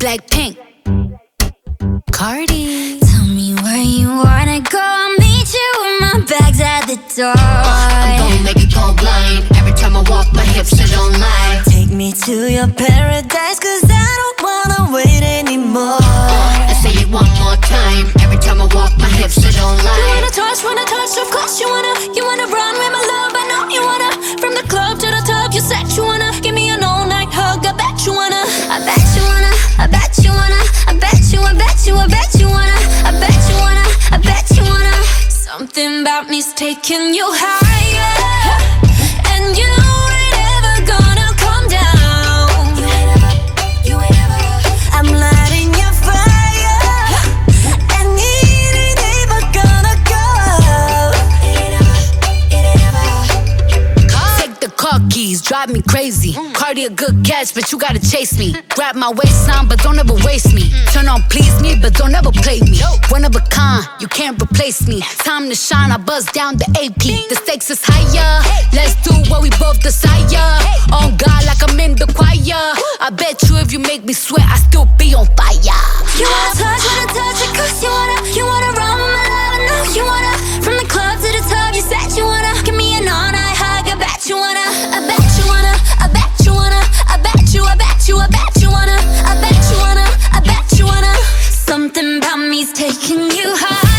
Blackpink, Cardi. Tell me where you wanna go. I'll meet you with my bags at the door. about me's taking you high Keys drive me crazy. Cardi a good catch, but you gotta chase me. Grab my waistline, but don't ever waste me. Turn on please me, but don't ever play me. One of a kind, you can't replace me. Time to shine, I buzz down the AP. The stakes is higher. Let's do what we both desire. On God, like I'm in the choir. I bet you if you make me sweat, I still be on fire. You wanna touch, wanna touch it, cause you wanna. You you high.